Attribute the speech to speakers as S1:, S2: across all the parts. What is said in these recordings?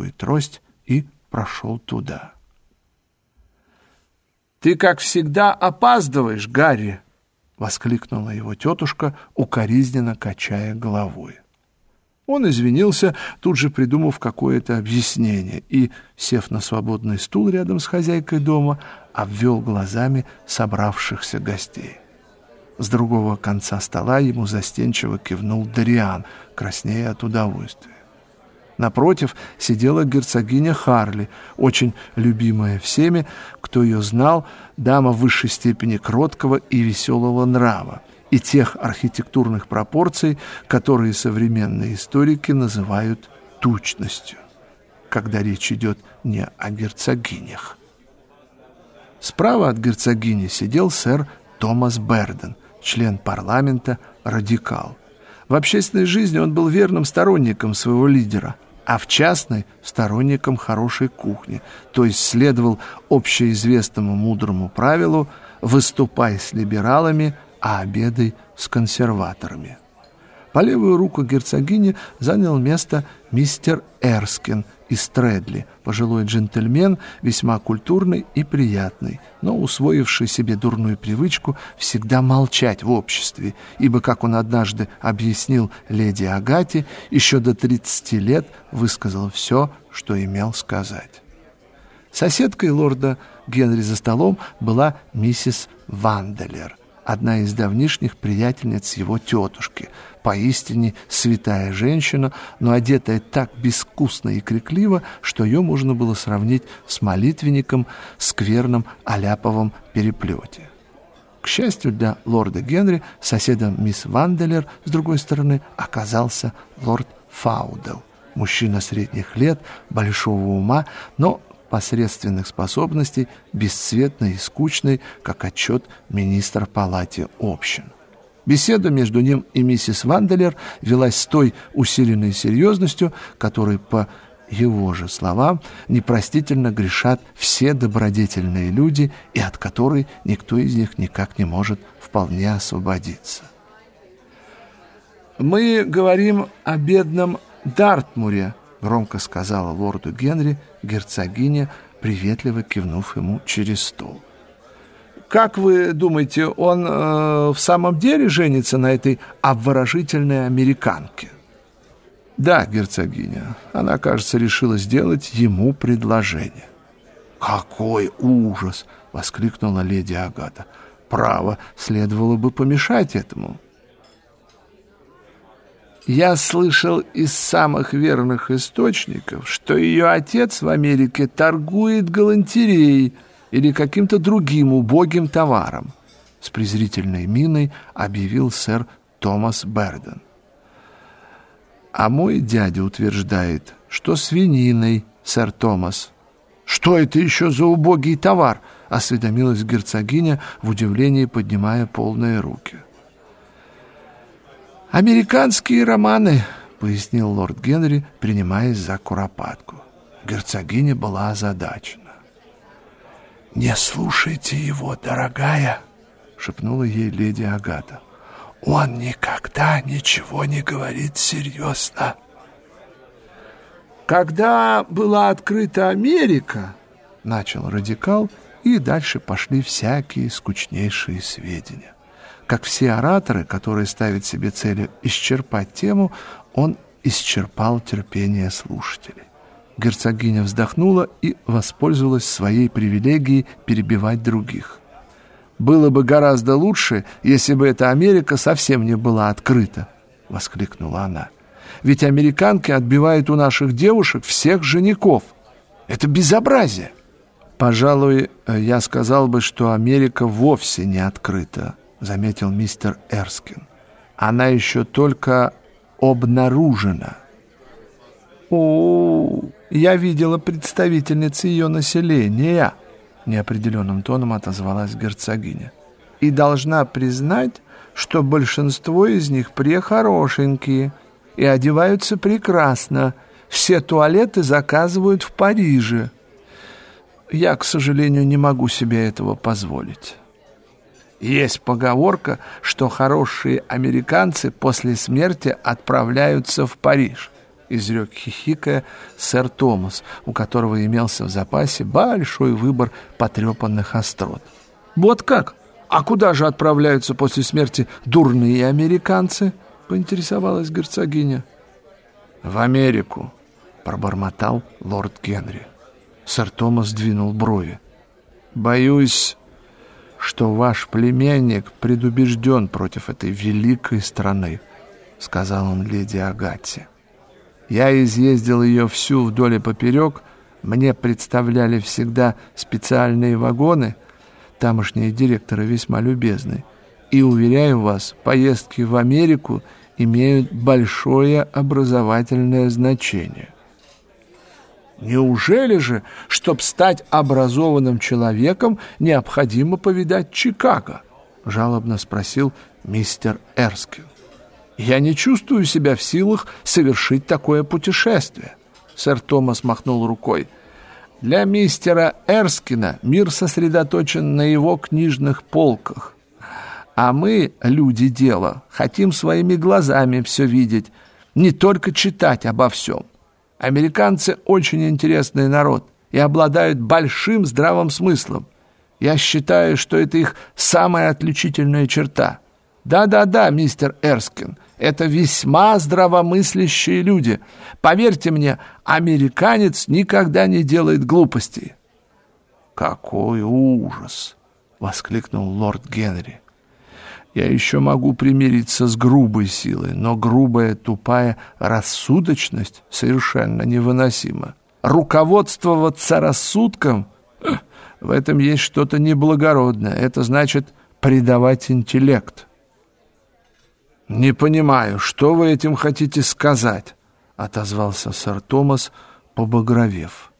S1: широкую трость и прошел туда.
S2: «Ты, как всегда, опаздываешь, Гарри!» — воскликнула его тетушка, укоризненно качая головой. Он извинился, тут же придумав какое-то объяснение, и, сев на свободный стул рядом с хозяйкой дома, обвел глазами собравшихся гостей. С другого конца стола ему застенчиво кивнул Дариан, краснея от удовольствия. Напротив сидела герцогиня Харли, очень любимая всеми, кто ее знал, дама высшей степени кроткого и веселого нрава и тех архитектурных пропорций, которые современные историки называют тучностью, когда речь идет не о герцогинях. Справа от герцогини сидел сэр Томас Берден, член парламента, радикал. В общественной жизни он был верным сторонником своего лидера, а в частной – сторонником хорошей кухни, то есть следовал общеизвестному мудрому правилу «выступай с либералами, а обедай с консерваторами. По левую руку герцогини занял место мистер Эрскин из Тредли, пожилой джентльмен, весьма культурный и приятный, но усвоивший себе дурную привычку всегда молчать в обществе, ибо, как он однажды объяснил леди Агате, еще до 30 лет высказал все, что имел сказать. Соседкой лорда Генри за столом была миссис Ванделер, одна из давнишних приятельниц его тетушки, поистине святая женщина, но одетая так безвкусно и крикливо, что ее можно было сравнить с молитвенником в скверном аляповом переплете. К счастью для лорда Генри, соседом мисс Ванделер, с другой стороны, оказался лорд Фаудел, мужчина средних лет, большого ума, но посредственных способностей, бесцветной и скучной, как отчет министра палате общин. Беседа между ним и миссис Ванделер велась с той усиленной серьезностью, которой, по его же словам, непростительно грешат все добродетельные люди и от которой никто из них никак не может вполне освободиться. «Мы говорим о бедном Дартмуре», — громко сказала лорду Генри герцогиня, приветливо кивнув ему через стол. «Как вы думаете, он э, в самом деле женится на этой обворожительной американке?» «Да, герцогиня. Она, кажется, решила сделать ему предложение». «Какой ужас!» — воскликнула леди Агата. «Право, следовало бы помешать этому». Я слышал из самых верных источников, что ее отец в Америке торгует галантереей или каким-то другим убогим товаром. С презрительной миной объявил сэр Томас Берден. А мой дядя утверждает, что свининой, сэр Томас. Что это еще за убогий товар? Осведомилась герцогиня в удивлении, поднимая полные руки. — «Американские романы», — пояснил лорд Генри, принимаясь за куропатку. Герцогиня была озадачена. «Не слушайте его, дорогая», — шепнула ей леди Агата. «Он никогда ничего не говорит серьезно». «Когда была открыта Америка», — начал радикал, и дальше пошли всякие скучнейшие сведения. Как все ораторы, которые ставят себе целью исчерпать тему, он исчерпал терпение слушателей. Герцогиня вздохнула и воспользовалась своей привилегией перебивать других. «Было бы гораздо лучше, если бы эта Америка совсем не была открыта», — воскликнула она. «Ведь американки отбивают у наших девушек всех женихов. Это безобразие!» «Пожалуй, я сказал бы, что Америка вовсе не открыта», — заметил мистер Эрскин. «Она еще только обнаружена». «О, я видела представительниц ее населения», — неопределенным тоном отозвалась герцогиня. «И должна признать, что большинство из них прехорошенькие и одеваются прекрасно. Все туалеты заказывают в Париже. Я, к сожалению, не могу себе этого позволить». Есть поговорка, что хорошие американцы после смерти отправляются в Париж. изрек хихикая сэр Томас, у которого имелся в запасе большой выбор потрепанных острот. «Вот как? А куда же отправляются после смерти дурные американцы?» — поинтересовалась герцогиня. «В Америку», — пробормотал лорд Генри. Сэр Томас двинул брови. «Боюсь, что ваш племянник предубежден против этой великой страны», — сказал он леди Агатте. «Я изъездил ее всю вдоль и поперек, мне представляли всегда специальные вагоны, тамошние директоры весьма любезны, и, уверяю вас, поездки в Америку имеют большое образовательное значение». Неужели же, чтобы стать образованным человеком, необходимо повидать Чикаго? Жалобно спросил мистер Эрскин. Я не чувствую себя в силах совершить такое путешествие. Сэр Томас махнул рукой. Для мистера Эрскина мир сосредоточен на его книжных полках. А мы, люди дела, хотим своими глазами все видеть, не только читать обо всем. Американцы очень интересный народ и обладают большим здравым смыслом. Я считаю, что это их самая отличительная черта. Да-да-да, мистер Эрскин, это весьма здравомыслящие люди. Поверьте мне, американец никогда не делает глупостей. Какой ужас! воскликнул лорд Генри. Я еще могу примириться с грубой силой, но грубая, тупая рассудочность совершенно невыносима. Руководствоваться рассудком — в этом есть что-то неблагородное. Это значит предавать интеллект. «Не понимаю, что вы этим хотите сказать?» — отозвался сэр Томас, побагровев.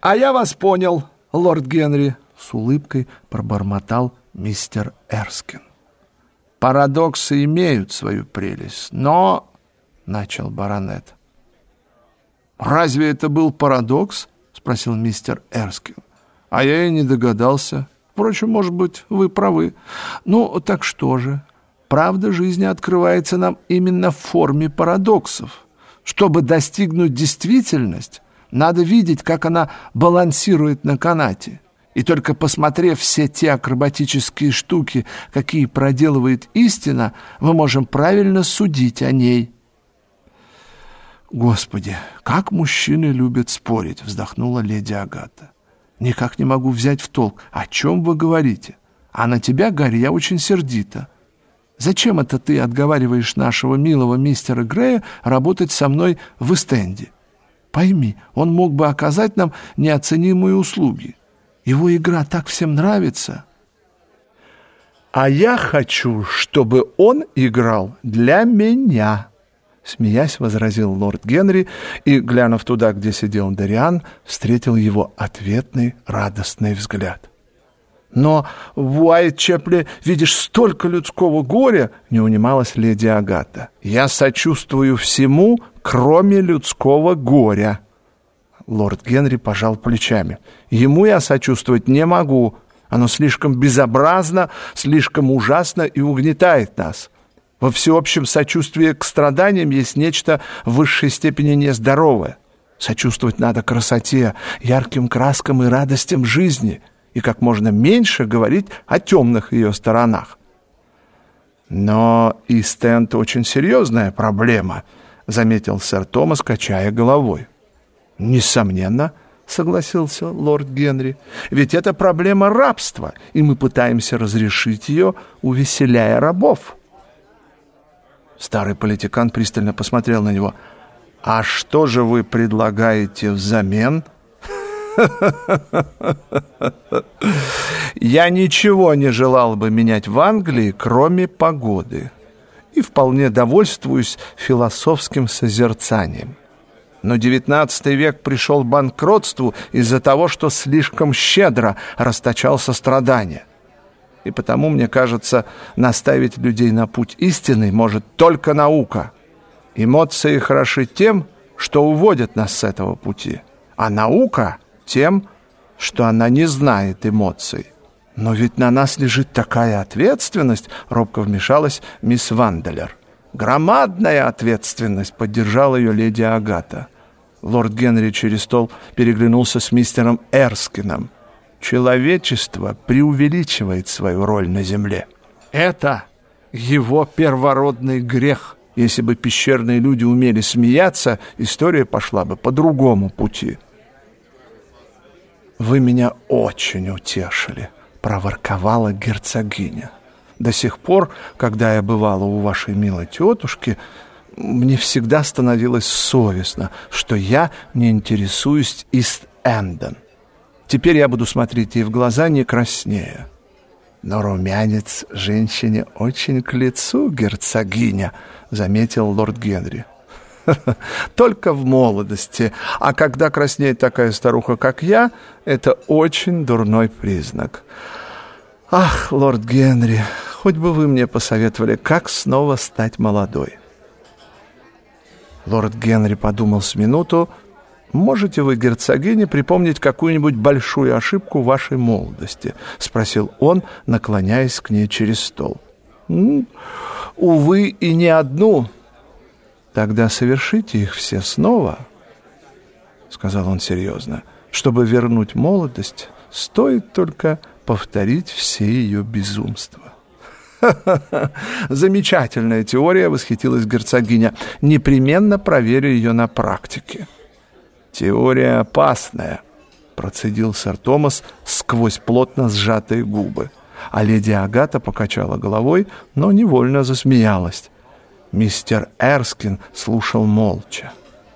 S2: «А я вас понял, лорд Генри», — с улыбкой пробормотал мистер Эрскин. Парадоксы имеют свою прелесть, но... — начал баронет. «Разве это был парадокс?» — спросил мистер Эрскин. «А я и не догадался. Впрочем, может быть, вы правы. Ну, так что же? Правда жизни открывается нам именно в форме парадоксов. Чтобы достигнуть действительность, надо видеть, как она балансирует на канате. И только посмотрев все те акробатические штуки, какие проделывает истина, мы можем правильно судить о ней. «Господи, как мужчины любят спорить!» — вздохнула леди Агата. «Никак не могу взять в толк, о чем вы говорите. А на тебя, Гарри, я очень сердита. Зачем это ты отговариваешь нашего милого мистера Грея работать со мной в Эстенде? Пойми, он мог бы оказать нам неоценимые услуги. Его игра так всем нравится. А я хочу, чтобы он играл для меня. Смеясь, возразил лорд Генри и, глянув туда, где сидел Дариан, встретил его ответный радостный взгляд. «Но в Уайтчепле видишь столько людского горя!» — не унималась леди Агата. «Я сочувствую всему, кроме людского горя!» Лорд Генри пожал плечами. «Ему я сочувствовать не могу. Оно слишком безобразно, слишком ужасно и угнетает нас. Во всеобщем сочувствии к страданиям есть нечто в высшей степени нездоровое. Сочувствовать надо красоте, ярким краскам и радостям жизни, и как можно меньше говорить о темных ее сторонах. Но и стенд очень серьезная проблема, заметил сэр Томас, качая головой. Несомненно, согласился лорд Генри. Ведь это проблема рабства, и мы пытаемся разрешить ее, увеселяя рабов. Старый политикан пристально посмотрел на него. «А что же вы предлагаете взамен?» «Я ничего не желал бы менять в Англии, кроме погоды, и вполне довольствуюсь философским созерцанием. Но XIX век пришел к банкротству из-за того, что слишком щедро расточал сострадание. И потому, мне кажется, наставить людей на путь истины может только наука. Эмоции хороши тем, что уводят нас с этого пути, а наука тем, что она не знает эмоций. Но ведь на нас лежит такая ответственность, робко вмешалась мисс Ванделер. Громадная ответственность, поддержала ее леди Агата. Лорд Генри через стол переглянулся с мистером Эрскином. Человечество преувеличивает свою роль на земле. Это его первородный грех. Если бы пещерные люди умели смеяться, история пошла бы по другому пути. «Вы меня очень утешили», — проворковала герцогиня. «До сих пор, когда я бывала у вашей милой тетушки, мне всегда становилось совестно, что я не интересуюсь Ист-Энден. Теперь я буду смотреть ей в глаза не краснее. Но румянец женщине очень к лицу, герцогиня, заметил лорд Генри. Только в молодости. А когда краснеет такая старуха, как я, это очень дурной признак. Ах, лорд Генри, хоть бы вы мне посоветовали, как снова стать молодой. Лорд Генри подумал с минуту, «Можете вы, герцогиня, припомнить какую-нибудь большую ошибку вашей молодости?» — спросил он, наклоняясь к ней через стол. «Увы, и не одну. Тогда совершите их все снова», — сказал он серьезно. «Чтобы вернуть молодость, стоит только повторить все ее безумства». Замечательная теория, восхитилась герцогиня. Непременно проверю ее на практике. Теория опасная, процедил сэр Томас сквозь плотно сжатые губы. А леди Агата покачала головой, но невольно засмеялась. Мистер Эрскин слушал молча.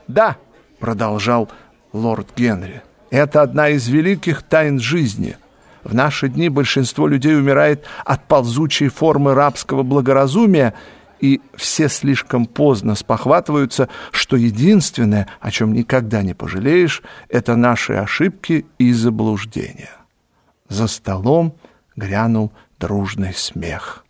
S2: «Да», — продолжал лорд Генри, — «это одна из великих тайн жизни. В наши дни большинство людей умирает от ползучей формы рабского благоразумия, и все слишком поздно спохватываются, что единственное, о чем никогда не пожалеешь, это наши ошибки и заблуждения. За столом грянул дружный смех.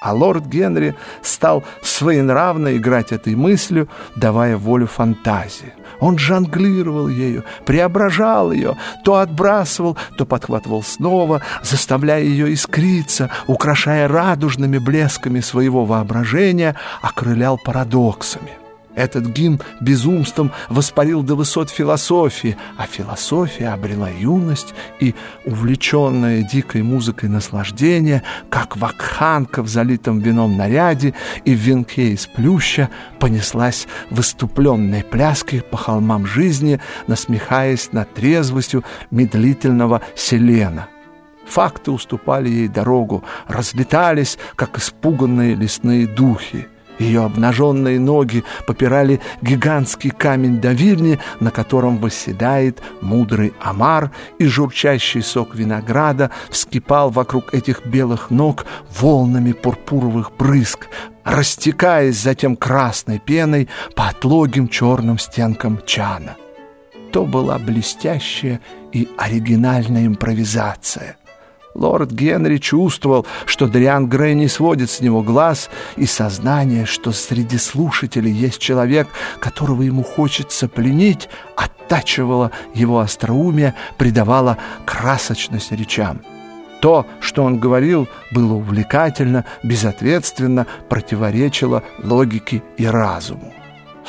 S2: А лорд Генри стал своенравно играть этой мыслью, давая волю фантазии. Он жонглировал ею, преображал ее, то отбрасывал, то подхватывал снова, заставляя ее искриться, украшая радужными блесками своего воображения, окрылял парадоксами. Этот гимн безумством воспарил до высот философии, а философия обрела юность и, увлеченная дикой музыкой наслаждения, как вакханка в залитом вином наряде и в венке из плюща, понеслась выступленной пляской по холмам жизни, насмехаясь над трезвостью медлительного селена. Факты уступали ей дорогу, разлетались, как испуганные лесные духи. Ее обнаженные ноги попирали гигантский камень давильни, на котором восседает мудрый омар, и журчащий сок винограда вскипал вокруг этих белых ног волнами пурпуровых брызг, растекаясь затем красной пеной по отлогим черным стенкам чана. То была блестящая и оригинальная импровизация. Лорд Генри чувствовал, что Дриан Грей не сводит с него глаз, и сознание, что среди слушателей есть человек, которого ему хочется пленить, оттачивало его остроумие, придавало красочность речам. То, что он говорил, было увлекательно, безответственно, противоречило логике и разуму.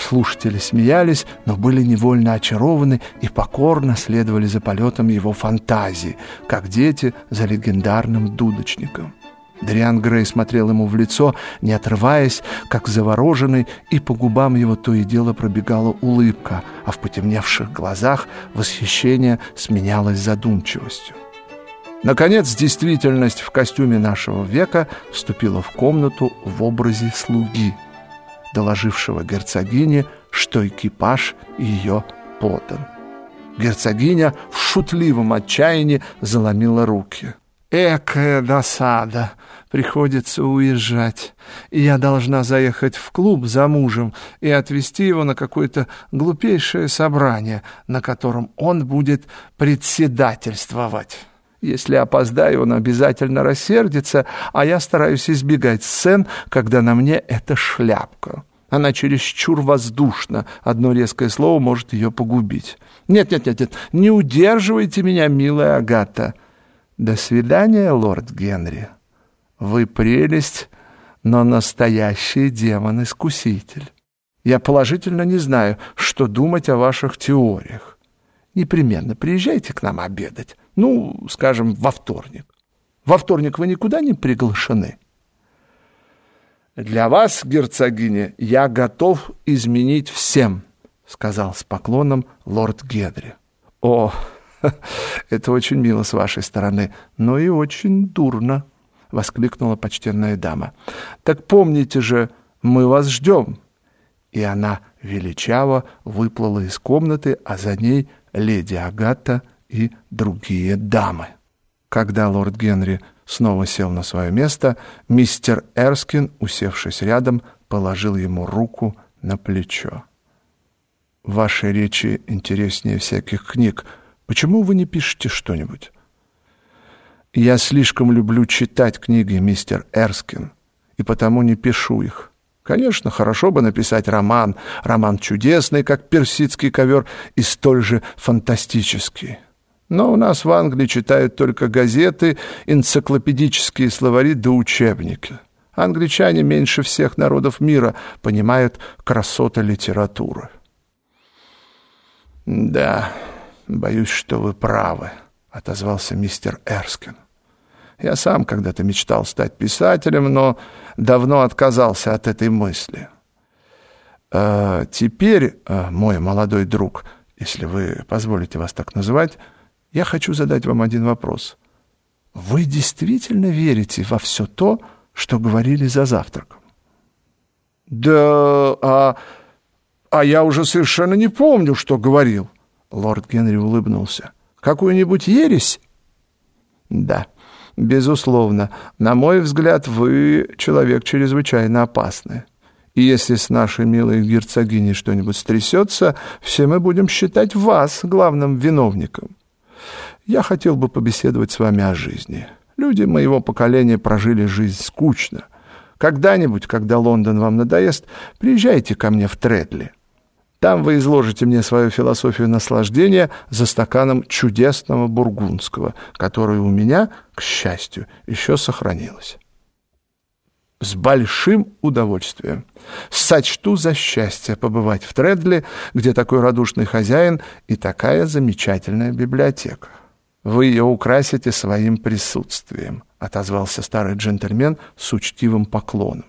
S2: Слушатели смеялись, но были невольно очарованы и покорно следовали за полетом его фантазии, как дети за легендарным дудочником. Дриан Грей смотрел ему в лицо, не отрываясь, как завороженный, и по губам его то и дело пробегала улыбка, а в потемневших глазах восхищение сменялось задумчивостью. Наконец, действительность в костюме нашего века вступила в комнату в образе слуги – доложившего герцогине, что экипаж ее подан. Герцогиня в шутливом отчаянии заломила руки. «Экая досада! Приходится уезжать. Я должна заехать в клуб за мужем и отвезти его на какое-то глупейшее собрание, на котором он будет председательствовать». Если опоздаю, он обязательно рассердится, а я стараюсь избегать сцен, когда на мне эта шляпка. Она чересчур воздушна, одно резкое слово может ее погубить. Нет, нет, нет, нет, не удерживайте меня, милая Агата. До свидания, лорд Генри. Вы прелесть но настоящий демон-искуситель. Я положительно не знаю, что думать о ваших теориях. Непременно приезжайте к нам обедать. Ну, скажем, во вторник. Во вторник вы никуда не приглашены. Для вас, герцогиня, я готов изменить всем, сказал с поклоном лорд Гедри. О, это очень мило с вашей стороны, но и очень дурно, воскликнула почтенная дама. Так помните же, мы вас ждем. И она величаво выплыла из комнаты, а за ней леди Агата и другие дамы. Когда лорд Генри снова сел на свое место, мистер Эрскин, усевшись рядом, положил ему руку на плечо. «Ваши речи интереснее всяких книг. Почему вы не пишете что-нибудь?» «Я слишком люблю читать книги, мистер Эрскин, и потому не пишу их. Конечно, хорошо бы написать роман, роман чудесный, как персидский ковер, и столь же фантастический». Но у нас в Англии читают только газеты, энциклопедические словари да учебники. Англичане меньше всех народов мира понимают красоты литературы. «Да, боюсь, что вы правы», — отозвался мистер Эрскин. «Я сам когда-то мечтал стать писателем, но давно отказался от этой мысли. А теперь, а, мой молодой друг, если вы позволите вас так называть, я хочу задать вам один вопрос. Вы действительно верите во все то, что говорили за завтраком? Да, а, а я уже совершенно не помню, что говорил. Лорд Генри улыбнулся. Какую-нибудь ересь? Да, безусловно. На мой взгляд, вы человек чрезвычайно опасный. И если с нашей милой герцогиней что-нибудь стрясется, все мы будем считать вас главным виновником. Я хотел бы побеседовать с вами о жизни. Люди моего поколения прожили жизнь скучно. Когда-нибудь, когда Лондон вам надоест, приезжайте ко мне в Тредли. Там вы изложите мне свою философию наслаждения за стаканом чудесного бургундского, который у меня, к счастью, еще сохранилось. С большим удовольствием. Сочту за счастье побывать в Тредли, где такой радушный хозяин и такая замечательная библиотека. Вы ее украсите своим присутствием, отозвался старый джентльмен с учтивым поклоном.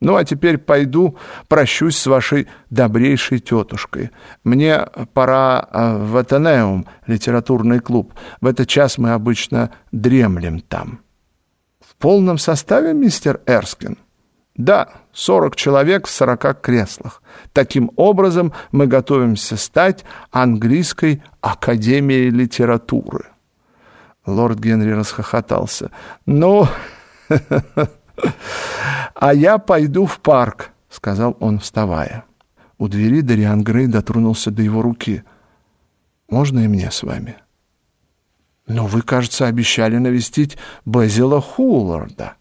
S2: Ну, а теперь пойду прощусь с вашей добрейшей тетушкой. Мне пора а, в Атенеум, литературный клуб. В этот час мы обычно дремлем там. Полном составе, мистер Эрскин? Да, сорок человек в сорока креслах. Таким образом мы готовимся стать английской академией литературы. Лорд Генри расхохотался. «Ну, а я пойду в парк», — сказал он, вставая. У двери Дариан Грей дотронулся до его руки. «Можно и мне с вами?» «Но вы, кажется, обещали навестить Безила Хулларда».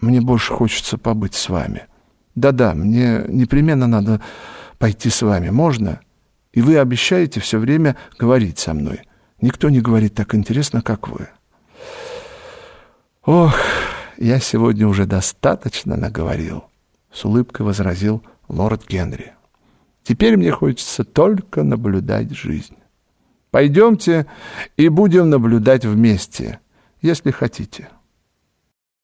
S2: «Мне больше хочется побыть с вами». «Да-да, мне непременно надо пойти с вами. Можно?» «И вы обещаете все время говорить со мной». Никто не говорит так интересно, как вы. Ох, я сегодня уже достаточно наговорил, с улыбкой возразил лорд Генри. Теперь мне хочется только наблюдать жизнь. Пойдемте и будем наблюдать вместе, если хотите.